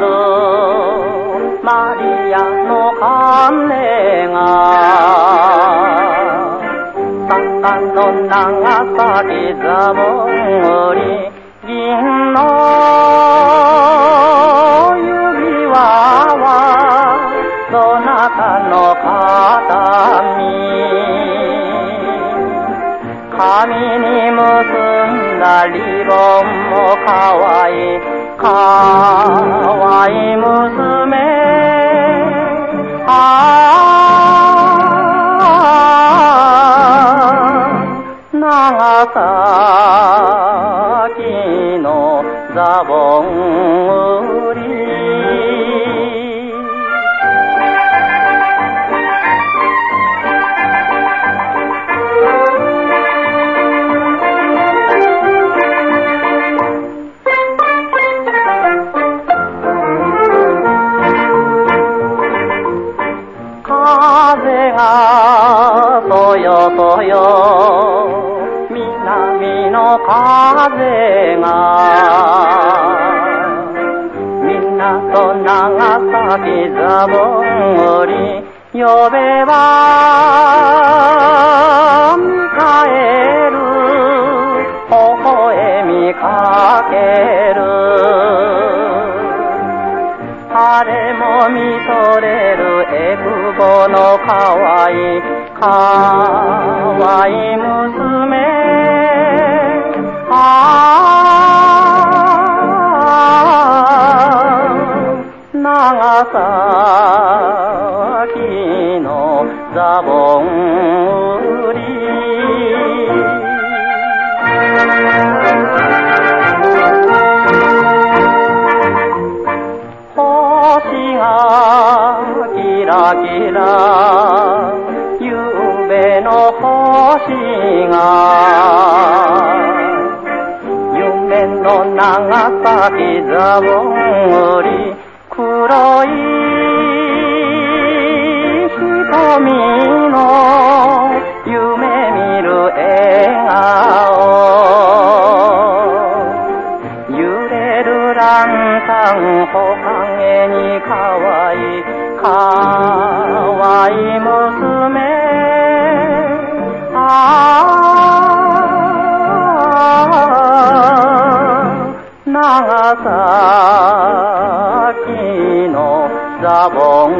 る。マリアの鐘が。坂の長さにざもんり銀の指輪はそなたの形見。髪に結んだリボンもかわい。い car. 長崎のザボン売り。風がそよそよ。南の風が。港長崎ザボン売り呼べば見返る微笑みかける。誰も見とれるエクボのかわいいかわいい娘長崎のザボン売り。星がキラキラゆうべの星が夢の長崎ザボン売り。ランタン木陰にかわいいかわいい娘。ああ長崎のザボン